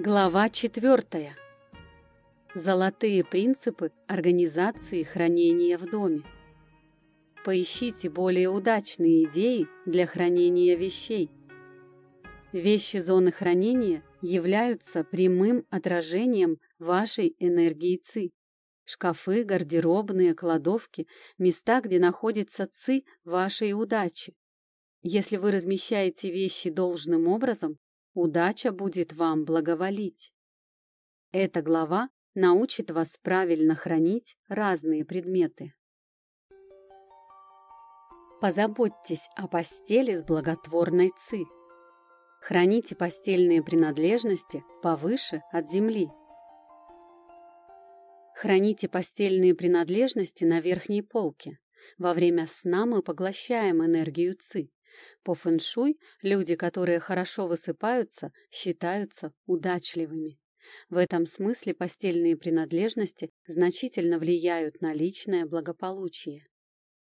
Глава четвертая. Золотые принципы организации хранения в доме. Поищите более удачные идеи для хранения вещей. Вещи зоны хранения являются прямым отражением вашей энергии ЦИ. Шкафы, гардеробные, кладовки – места, где находится ЦИ вашей удачи. Если вы размещаете вещи должным образом, удача будет вам благоволить. Эта глава научит вас правильно хранить разные предметы. Позаботьтесь о постели с благотворной ци. Храните постельные принадлежности повыше от земли. Храните постельные принадлежности на верхней полке. Во время сна мы поглощаем энергию ци. По фэншуй люди, которые хорошо высыпаются, считаются удачливыми. В этом смысле постельные принадлежности значительно влияют на личное благополучие.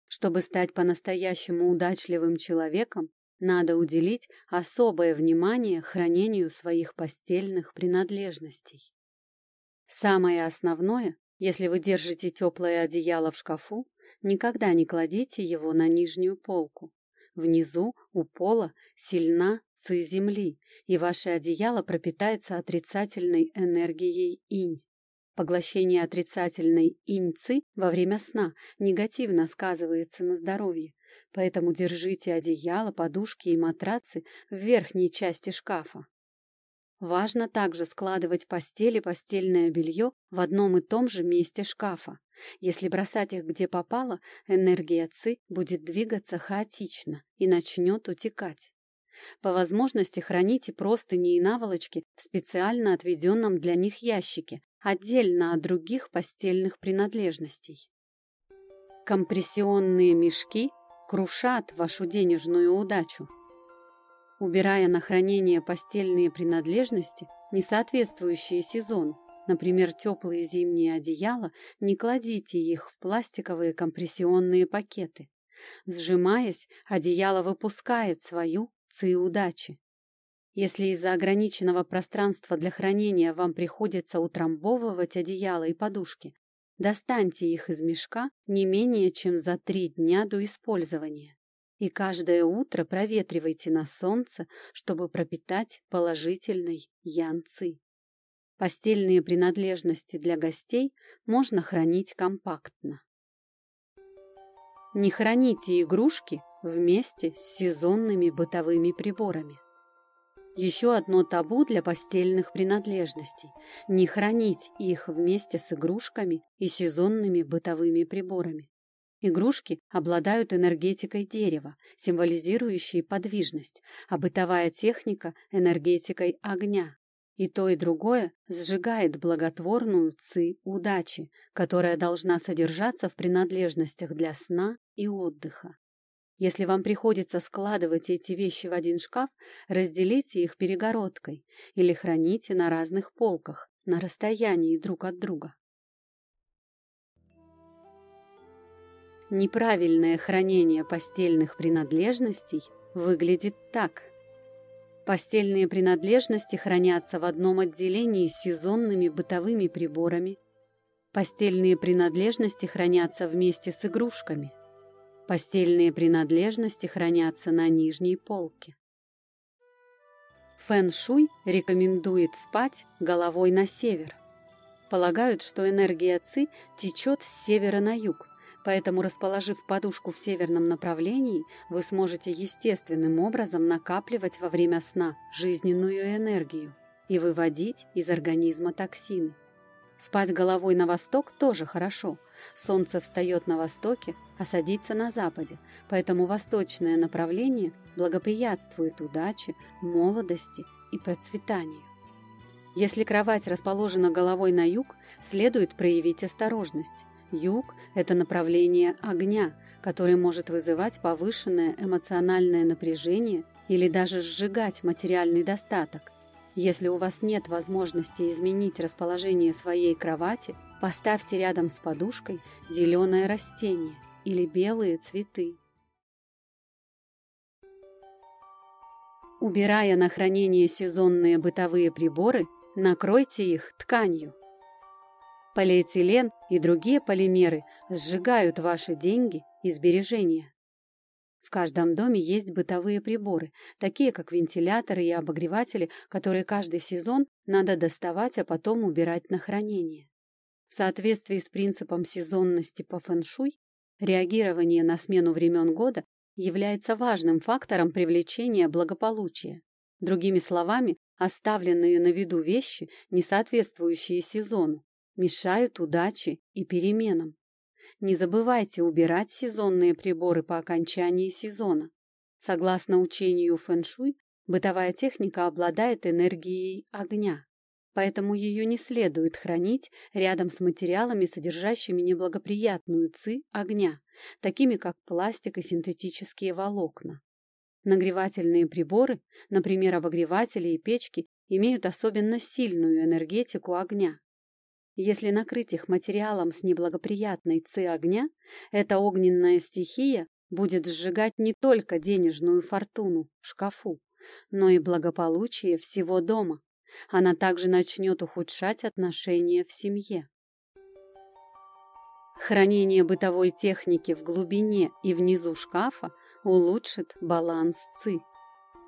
Чтобы стать по-настоящему удачливым человеком, надо уделить особое внимание хранению своих постельных принадлежностей. Самое основное, если вы держите теплое одеяло в шкафу, никогда не кладите его на нижнюю полку. Внизу, у пола, сильна ци земли, и ваше одеяло пропитается отрицательной энергией инь. Поглощение отрицательной инь-ци во время сна негативно сказывается на здоровье, поэтому держите одеяло, подушки и матрацы в верхней части шкафа. Важно также складывать постель и постельное белье в одном и том же месте шкафа. Если бросать их где попало, энергия ЦИ будет двигаться хаотично и начнет утекать. По возможности храните простыни и наволочки в специально отведенном для них ящике, отдельно от других постельных принадлежностей. Компрессионные мешки крушат вашу денежную удачу. Убирая на хранение постельные принадлежности, не соответствующие сезону, например, теплые зимние одеяла, не кладите их в пластиковые компрессионные пакеты. Сжимаясь, одеяло выпускает свою ци удачи. Если из-за ограниченного пространства для хранения вам приходится утрамбовывать одеяло и подушки, достаньте их из мешка не менее чем за три дня до использования и каждое утро проветривайте на солнце, чтобы пропитать положительной янцы. Постельные принадлежности для гостей можно хранить компактно. Не храните игрушки вместе с сезонными бытовыми приборами. Еще одно табу для постельных принадлежностей – не хранить их вместе с игрушками и сезонными бытовыми приборами. Игрушки обладают энергетикой дерева, символизирующей подвижность, а бытовая техника — энергетикой огня. И то, и другое сжигает благотворную ци удачи, которая должна содержаться в принадлежностях для сна и отдыха. Если вам приходится складывать эти вещи в один шкаф, разделите их перегородкой или храните на разных полках, на расстоянии друг от друга. Неправильное хранение постельных принадлежностей выглядит так. Постельные принадлежности хранятся в одном отделении с сезонными бытовыми приборами. Постельные принадлежности хранятся вместе с игрушками. Постельные принадлежности хранятся на нижней полке. Фэн-шуй рекомендует спать головой на север. Полагают, что энергия Ци течет с севера на юг, Поэтому, расположив подушку в северном направлении, вы сможете естественным образом накапливать во время сна жизненную энергию и выводить из организма токсины. Спать головой на восток тоже хорошо. Солнце встает на востоке, а садится на западе, поэтому восточное направление благоприятствует удаче, молодости и процветанию. Если кровать расположена головой на юг, следует проявить осторожность. Юг – это направление огня, который может вызывать повышенное эмоциональное напряжение или даже сжигать материальный достаток. Если у вас нет возможности изменить расположение своей кровати, поставьте рядом с подушкой зеленое растение или белые цветы. Убирая на хранение сезонные бытовые приборы, накройте их тканью. Полиэтилен и другие полимеры сжигают ваши деньги и сбережения. В каждом доме есть бытовые приборы, такие как вентиляторы и обогреватели, которые каждый сезон надо доставать, а потом убирать на хранение. В соответствии с принципом сезонности по фэншуй, реагирование на смену времен года является важным фактором привлечения благополучия. Другими словами, оставленные на виду вещи, не соответствующие сезону, мешают удаче и переменам. Не забывайте убирать сезонные приборы по окончании сезона. Согласно учению фэншуй, бытовая техника обладает энергией огня, поэтому ее не следует хранить рядом с материалами, содержащими неблагоприятную ци огня, такими как пластик и синтетические волокна. Нагревательные приборы, например, обогреватели и печки, имеют особенно сильную энергетику огня. Если накрыть их материалом с неблагоприятной ци огня, эта огненная стихия будет сжигать не только денежную фортуну в шкафу, но и благополучие всего дома. Она также начнет ухудшать отношения в семье. Хранение бытовой техники в глубине и внизу шкафа улучшит баланс ЦИ.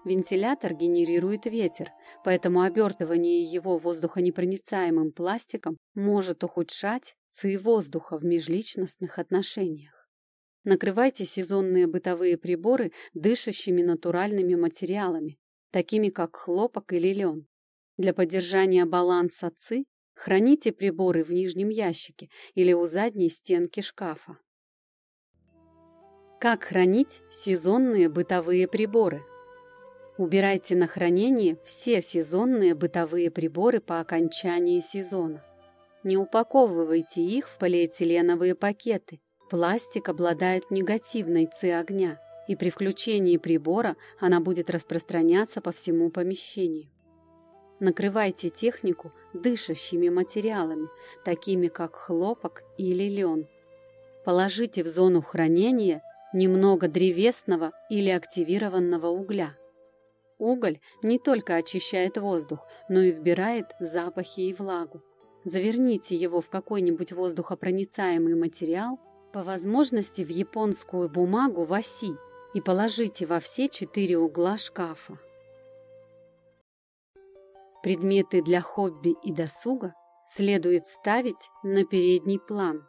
Вентилятор генерирует ветер, поэтому обертывание его воздухонепроницаемым пластиком может ухудшать ЦИ воздуха в межличностных отношениях. Накрывайте сезонные бытовые приборы дышащими натуральными материалами, такими как хлопок или лен. Для поддержания баланса ЦИ храните приборы в нижнем ящике или у задней стенки шкафа. Как хранить сезонные бытовые приборы? Убирайте на хранение все сезонные бытовые приборы по окончании сезона. Не упаковывайте их в полиэтиленовые пакеты. Пластик обладает негативной ци огня, и при включении прибора она будет распространяться по всему помещению. Накрывайте технику дышащими материалами, такими как хлопок или лен. Положите в зону хранения немного древесного или активированного угля. Уголь не только очищает воздух, но и вбирает запахи и влагу. Заверните его в какой-нибудь воздухопроницаемый материал, по возможности в японскую бумагу васи, и положите во все четыре угла шкафа. Предметы для хобби и досуга следует ставить на передний план.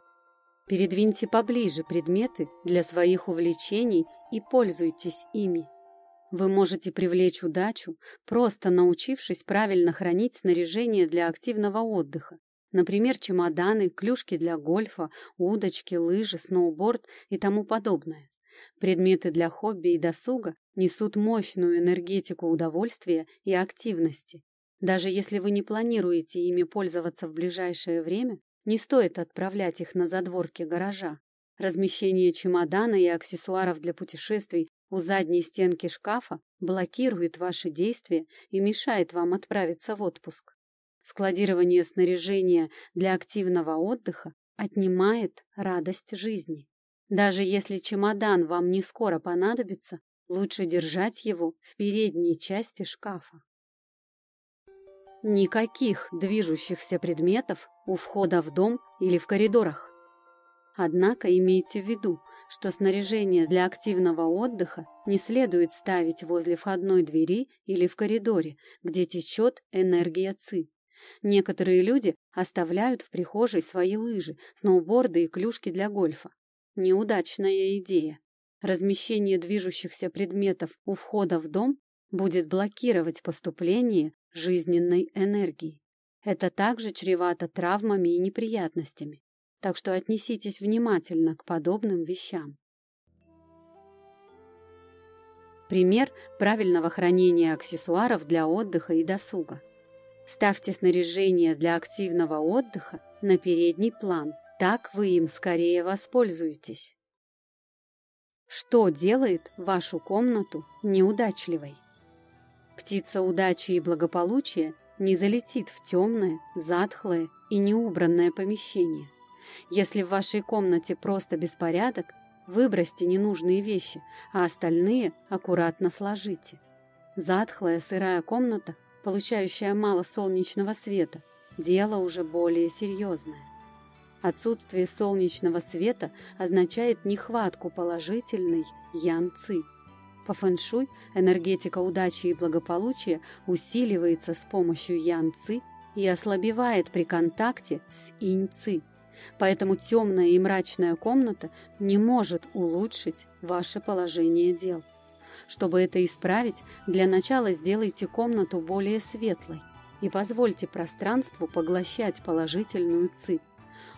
Передвиньте поближе предметы для своих увлечений и пользуйтесь ими. Вы можете привлечь удачу, просто научившись правильно хранить снаряжение для активного отдыха. Например, чемоданы, клюшки для гольфа, удочки, лыжи, сноуборд и тому подобное. Предметы для хобби и досуга несут мощную энергетику удовольствия и активности. Даже если вы не планируете ими пользоваться в ближайшее время, не стоит отправлять их на задворки гаража. Размещение чемодана и аксессуаров для путешествий у задней стенки шкафа блокирует ваши действия и мешает вам отправиться в отпуск. Складирование снаряжения для активного отдыха отнимает радость жизни. Даже если чемодан вам не скоро понадобится, лучше держать его в передней части шкафа. Никаких движущихся предметов у входа в дом или в коридорах. Однако имейте в виду, что снаряжение для активного отдыха не следует ставить возле входной двери или в коридоре, где течет энергия ЦИ. Некоторые люди оставляют в прихожей свои лыжи, сноуборды и клюшки для гольфа. Неудачная идея. Размещение движущихся предметов у входа в дом будет блокировать поступление жизненной энергии. Это также чревато травмами и неприятностями, так что отнеситесь внимательно к подобным вещам. Пример правильного хранения аксессуаров для отдыха и досуга. Ставьте снаряжение для активного отдыха на передний план, так вы им скорее воспользуетесь. Что делает вашу комнату неудачливой? Птица удачи и благополучия не залетит в темное, затхлое и неубранное помещение. Если в вашей комнате просто беспорядок, выбросьте ненужные вещи, а остальные аккуратно сложите. Затхлая сырая комната получающая мало солнечного света, дело уже более серьезное. Отсутствие солнечного света означает нехватку положительной ян-ци. По фэншуй энергетика удачи и благополучия усиливается с помощью ян-ци и ослабевает при контакте с инь-ци. Поэтому темная и мрачная комната не может улучшить ваше положение дел. Чтобы это исправить, для начала сделайте комнату более светлой и позвольте пространству поглощать положительную ци.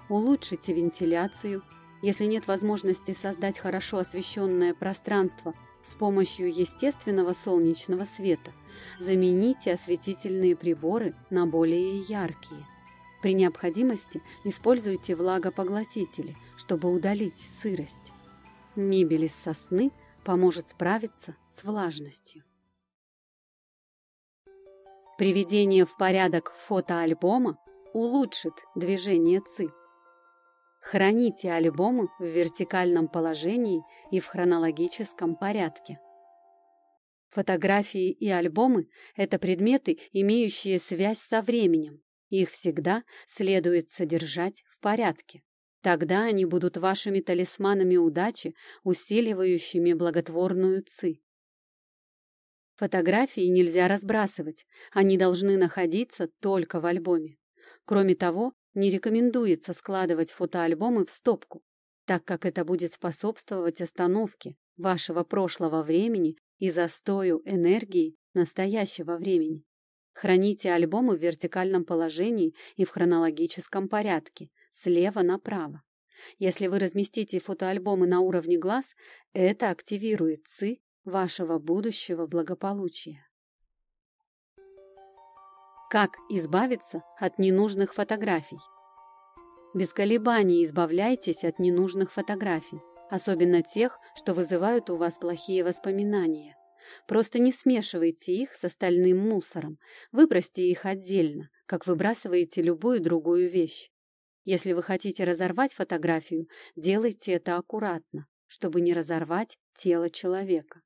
Улучшите вентиляцию. Если нет возможности создать хорошо освещенное пространство с помощью естественного солнечного света, замените осветительные приборы на более яркие. При необходимости используйте влагопоглотители, чтобы удалить сырость. Мебель из сосны поможет справиться с влажностью. Приведение в порядок фотоальбома улучшит движение ЦИ. Храните альбомы в вертикальном положении и в хронологическом порядке. Фотографии и альбомы – это предметы, имеющие связь со временем. Их всегда следует содержать в порядке. Тогда они будут вашими талисманами удачи, усиливающими благотворную ци. Фотографии нельзя разбрасывать, они должны находиться только в альбоме. Кроме того, не рекомендуется складывать фотоальбомы в стопку, так как это будет способствовать остановке вашего прошлого времени и застою энергии настоящего времени. Храните альбомы в вертикальном положении и в хронологическом порядке, слева направо. Если вы разместите фотоальбомы на уровне глаз, это активирует ЦИ вашего будущего благополучия. Как избавиться от ненужных фотографий? Без колебаний избавляйтесь от ненужных фотографий, особенно тех, что вызывают у вас плохие воспоминания. Просто не смешивайте их с остальным мусором, выбросьте их отдельно, как выбрасываете любую другую вещь. Если вы хотите разорвать фотографию, делайте это аккуратно, чтобы не разорвать тело человека.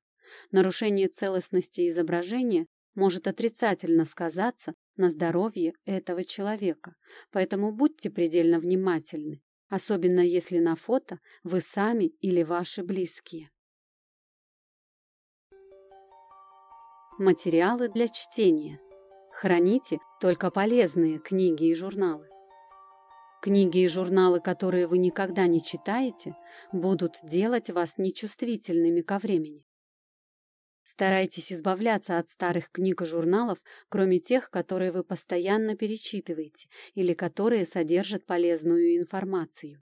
Нарушение целостности изображения может отрицательно сказаться на здоровье этого человека, поэтому будьте предельно внимательны, особенно если на фото вы сами или ваши близкие. Материалы для чтения. Храните только полезные книги и журналы. Книги и журналы, которые вы никогда не читаете, будут делать вас нечувствительными ко времени. Старайтесь избавляться от старых книг и журналов, кроме тех, которые вы постоянно перечитываете или которые содержат полезную информацию.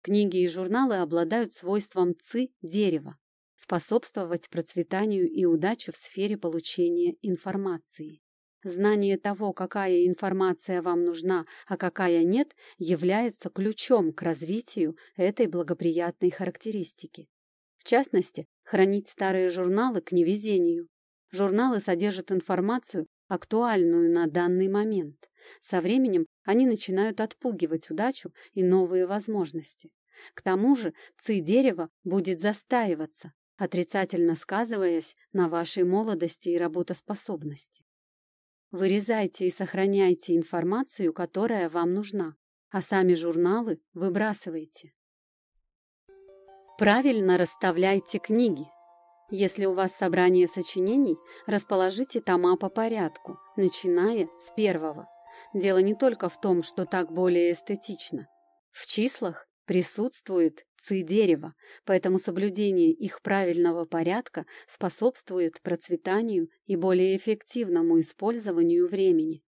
Книги и журналы обладают свойством ЦИ дерева, способствовать процветанию и удаче в сфере получения информации. Знание того, какая информация вам нужна, а какая нет, является ключом к развитию этой благоприятной характеристики. В частности, хранить старые журналы к невезению. Журналы содержат информацию, актуальную на данный момент. Со временем они начинают отпугивать удачу и новые возможности. К тому же ци дерева будет застаиваться, отрицательно сказываясь на вашей молодости и работоспособности. Вырезайте и сохраняйте информацию, которая вам нужна, а сами журналы выбрасывайте. Правильно расставляйте книги. Если у вас собрание сочинений, расположите тома по порядку, начиная с первого. Дело не только в том, что так более эстетично. В числах присутствует ци дерева, поэтому соблюдение их правильного порядка способствует процветанию и более эффективному использованию времени.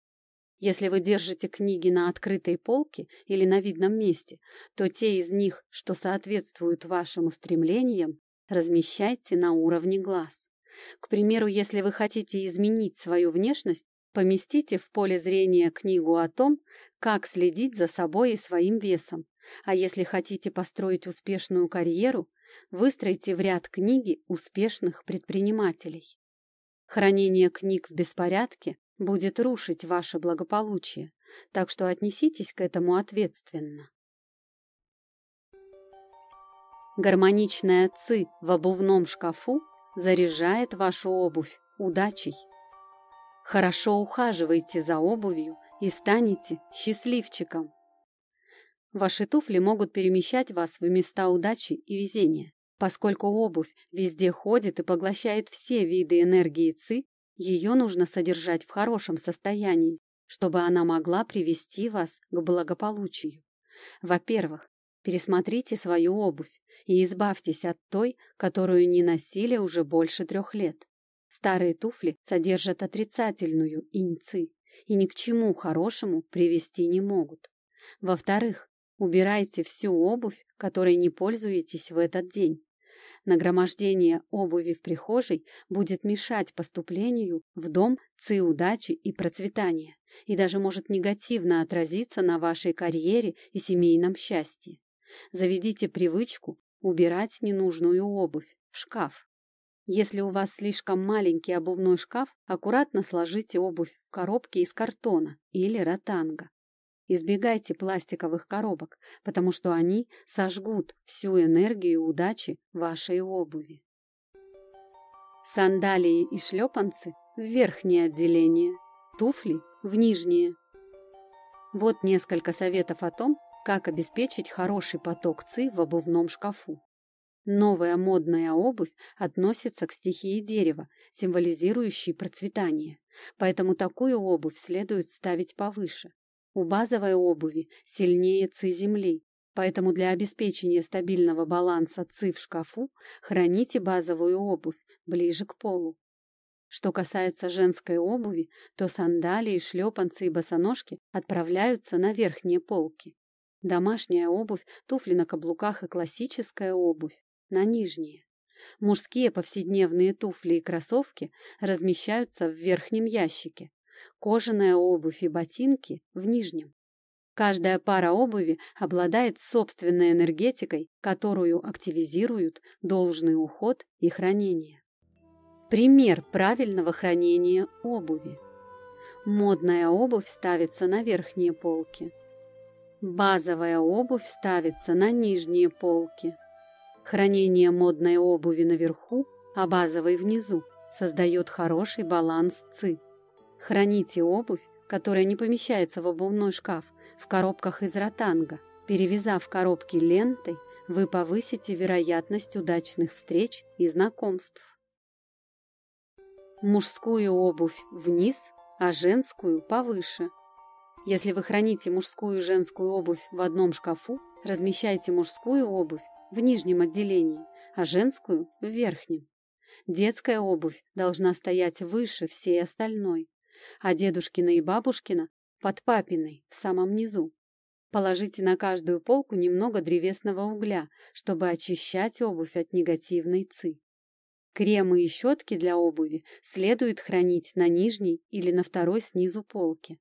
Если вы держите книги на открытой полке или на видном месте, то те из них, что соответствуют вашим устремлениям, размещайте на уровне глаз. К примеру, если вы хотите изменить свою внешность, поместите в поле зрения книгу о том, как следить за собой и своим весом. А если хотите построить успешную карьеру, выстройте в ряд книги успешных предпринимателей. Хранение книг в беспорядке будет рушить ваше благополучие, так что отнеситесь к этому ответственно. Гармоничная ци в обувном шкафу заряжает вашу обувь удачей. Хорошо ухаживайте за обувью и станете счастливчиком. Ваши туфли могут перемещать вас в места удачи и везения. Поскольку обувь везде ходит и поглощает все виды энергии ЦИ, ее нужно содержать в хорошем состоянии, чтобы она могла привести вас к благополучию. Во-первых, пересмотрите свою обувь и избавьтесь от той, которую не носили уже больше трех лет. Старые туфли содержат отрицательную иньци и ни к чему хорошему привести не могут. Во-вторых, убирайте всю обувь, которой не пользуетесь в этот день. Нагромождение обуви в прихожей будет мешать поступлению в дом ци удачи и процветания и даже может негативно отразиться на вашей карьере и семейном счастье. Заведите привычку убирать ненужную обувь в шкаф. Если у вас слишком маленький обувной шкаф, аккуратно сложите обувь в коробке из картона или ротанга. Избегайте пластиковых коробок, потому что они сожгут всю энергию удачи вашей обуви. Сандалии и шлепанцы в верхнее отделение, туфли в нижнее. Вот несколько советов о том, как обеспечить хороший поток ЦИ в обувном шкафу. Новая модная обувь относится к стихии дерева, символизирующей процветание, поэтому такую обувь следует ставить повыше. У базовой обуви сильнее ци земли, поэтому для обеспечения стабильного баланса ци в шкафу храните базовую обувь ближе к полу. Что касается женской обуви, то сандалии, шлепанцы и босоножки отправляются на верхние полки. Домашняя обувь, туфли на каблуках и классическая обувь на нижние. Мужские повседневные туфли и кроссовки размещаются в верхнем ящике, кожаная обувь и ботинки в нижнем. Каждая пара обуви обладает собственной энергетикой, которую активизируют должный уход и хранение. Пример правильного хранения обуви. Модная обувь ставится на верхние полки. Базовая обувь ставится на нижние полки. Хранение модной обуви наверху, а базовой внизу создает хороший баланс ЦИ. Храните обувь, которая не помещается в обувной шкаф, в коробках из ротанга. Перевязав коробки лентой, вы повысите вероятность удачных встреч и знакомств. Мужскую обувь вниз, а женскую повыше. Если вы храните мужскую и женскую обувь в одном шкафу, размещайте мужскую обувь в нижнем отделении, а женскую в верхнем. Детская обувь должна стоять выше всей остальной а дедушкина и бабушкина под папиной в самом низу. Положите на каждую полку немного древесного угля, чтобы очищать обувь от негативной ци. Кремы и щетки для обуви следует хранить на нижней или на второй снизу полке.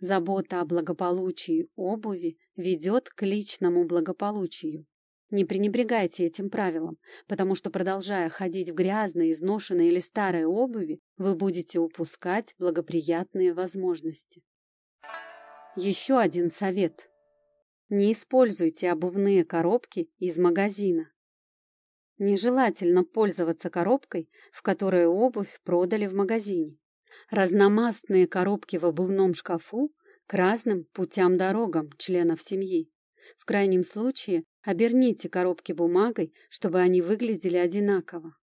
Забота о благополучии обуви ведет к личному благополучию. Не пренебрегайте этим правилом, потому что, продолжая ходить в грязной, изношенной или старой обуви, вы будете упускать благоприятные возможности. Еще один совет. Не используйте обувные коробки из магазина. Нежелательно пользоваться коробкой, в которой обувь продали в магазине. Разномастные коробки в обувном шкафу к разным путям-дорогам членов семьи. В крайнем случае оберните коробки бумагой, чтобы они выглядели одинаково.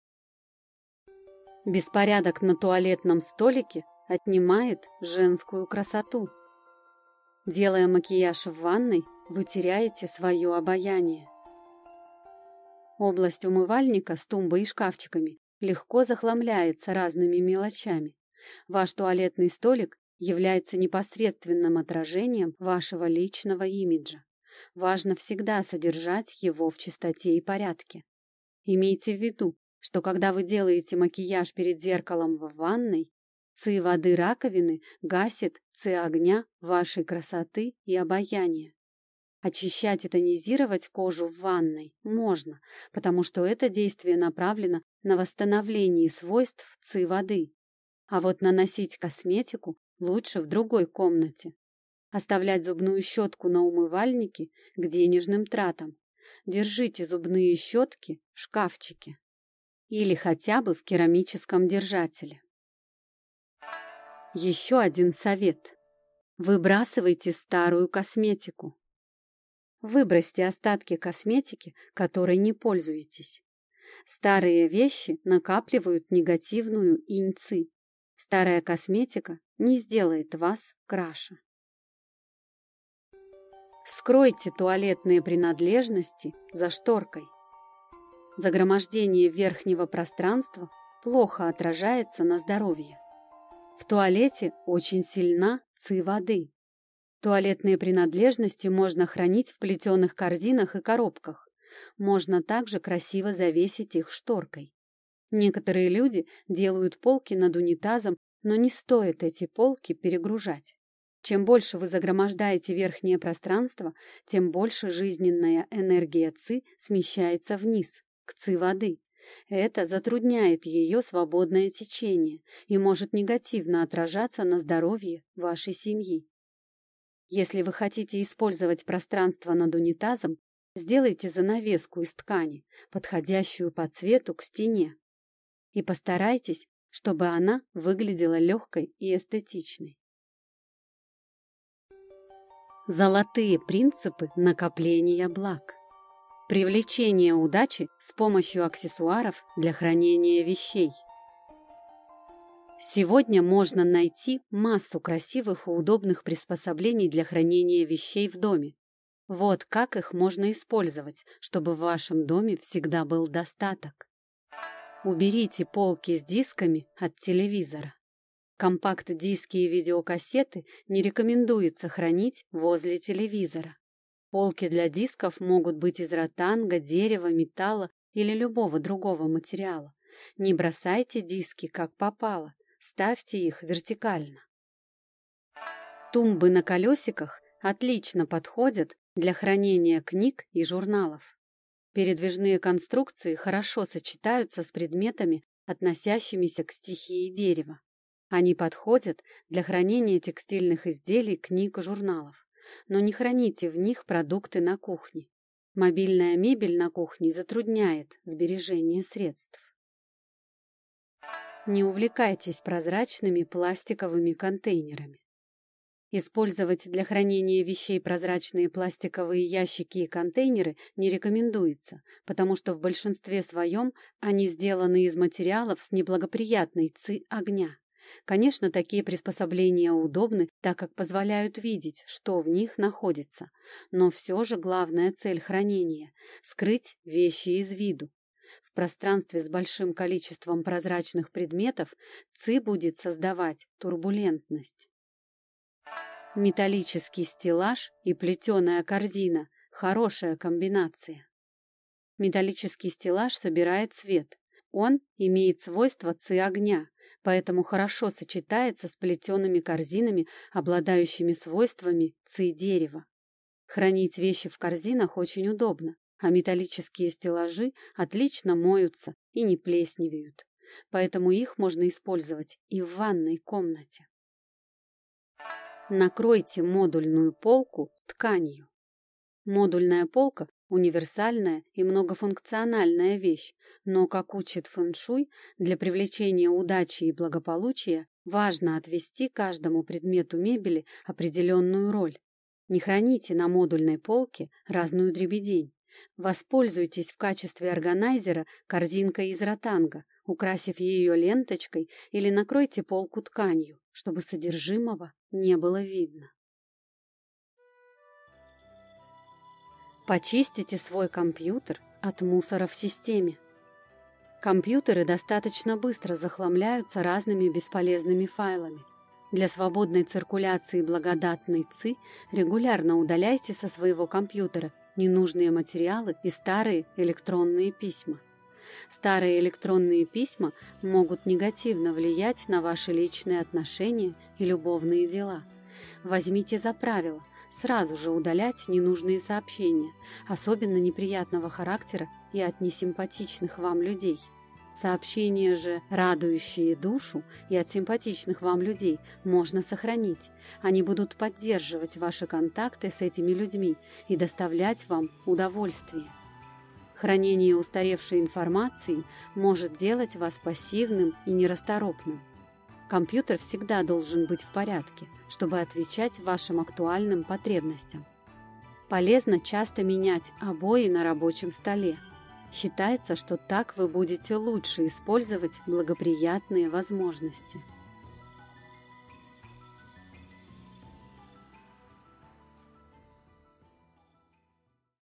Беспорядок на туалетном столике отнимает женскую красоту. Делая макияж в ванной, вы теряете свое обаяние. Область умывальника с тумбой и шкафчиками легко захламляется разными мелочами. Ваш туалетный столик является непосредственным отражением вашего личного имиджа. Важно всегда содержать его в чистоте и порядке. Имейте в виду, что когда вы делаете макияж перед зеркалом в ванной, ци воды раковины гасит ци огня вашей красоты и обаяния. Очищать и тонизировать кожу в ванной можно, потому что это действие направлено на восстановление свойств ци воды. А вот наносить косметику лучше в другой комнате. Оставлять зубную щетку на умывальнике к денежным тратам. Держите зубные щетки в шкафчике или хотя бы в керамическом держателе. Еще один совет. Выбрасывайте старую косметику. Выбросьте остатки косметики, которой не пользуетесь. Старые вещи накапливают негативную иньци. Старая косметика не сделает вас краше. Скройте туалетные принадлежности за шторкой. Загромождение верхнего пространства плохо отражается на здоровье. В туалете очень сильна ци воды. Туалетные принадлежности можно хранить в плетеных корзинах и коробках. Можно также красиво завесить их шторкой. Некоторые люди делают полки над унитазом, но не стоит эти полки перегружать. Чем больше вы загромождаете верхнее пространство, тем больше жизненная энергия ЦИ смещается вниз, к ЦИ воды. Это затрудняет ее свободное течение и может негативно отражаться на здоровье вашей семьи. Если вы хотите использовать пространство над унитазом, сделайте занавеску из ткани, подходящую по цвету к стене. И постарайтесь, чтобы она выглядела легкой и эстетичной. Золотые принципы накопления благ. Привлечение удачи с помощью аксессуаров для хранения вещей. Сегодня можно найти массу красивых и удобных приспособлений для хранения вещей в доме. Вот как их можно использовать, чтобы в вашем доме всегда был достаток. Уберите полки с дисками от телевизора. Компакт-диски и видеокассеты не рекомендуется хранить возле телевизора. Полки для дисков могут быть из ротанга, дерева, металла или любого другого материала. Не бросайте диски как попало, ставьте их вертикально. Тумбы на колесиках отлично подходят для хранения книг и журналов. Передвижные конструкции хорошо сочетаются с предметами, относящимися к стихии дерева. Они подходят для хранения текстильных изделий, книг и журналов но не храните в них продукты на кухне. Мобильная мебель на кухне затрудняет сбережение средств. Не увлекайтесь прозрачными пластиковыми контейнерами. Использовать для хранения вещей прозрачные пластиковые ящики и контейнеры не рекомендуется, потому что в большинстве своем они сделаны из материалов с неблагоприятной ци огня. Конечно, такие приспособления удобны, так как позволяют видеть, что в них находится. Но все же главная цель хранения — скрыть вещи из виду. В пространстве с большим количеством прозрачных предметов ЦИ будет создавать турбулентность. Металлический стеллаж и плетеная корзина – хорошая комбинация. Металлический стеллаж собирает свет. Он имеет свойства ци огня, поэтому хорошо сочетается с плетеными корзинами, обладающими свойствами ци-дерева. Хранить вещи в корзинах очень удобно, а металлические стеллажи отлично моются и не плесневеют, поэтому их можно использовать и в ванной комнате. Накройте модульную полку тканью. Модульная полка Универсальная и многофункциональная вещь, но, как учит фэншуй, для привлечения удачи и благополучия важно отвести каждому предмету мебели определенную роль. Не храните на модульной полке разную дребедень. Воспользуйтесь в качестве органайзера корзинкой из ротанга, украсив ее ленточкой или накройте полку тканью, чтобы содержимого не было видно. Почистите свой компьютер от мусора в системе. Компьютеры достаточно быстро захламляются разными бесполезными файлами. Для свободной циркуляции благодатной ЦИ регулярно удаляйте со своего компьютера ненужные материалы и старые электронные письма. Старые электронные письма могут негативно влиять на ваши личные отношения и любовные дела. Возьмите за правило – сразу же удалять ненужные сообщения, особенно неприятного характера и от несимпатичных вам людей. Сообщения же, радующие душу и от симпатичных вам людей, можно сохранить. Они будут поддерживать ваши контакты с этими людьми и доставлять вам удовольствие. Хранение устаревшей информации может делать вас пассивным и нерасторопным. Компьютер всегда должен быть в порядке, чтобы отвечать вашим актуальным потребностям. Полезно часто менять обои на рабочем столе. Считается, что так вы будете лучше использовать благоприятные возможности.